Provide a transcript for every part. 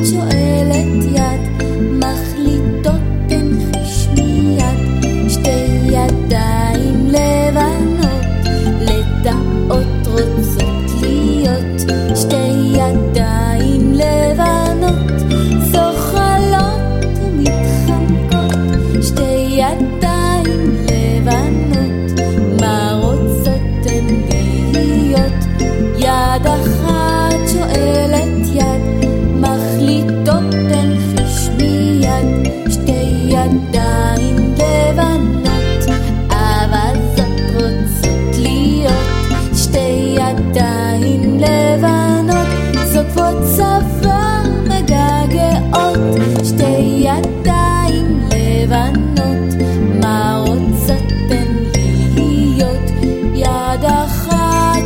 cho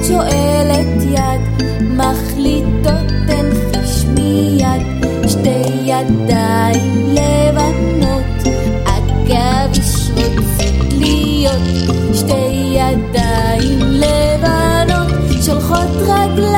שואלת יד, מחליטות הן חיש מיד, שתי ידיים לבנות, עכביש רוצות להיות, שתי ידיים לבנות, שולחות רגליים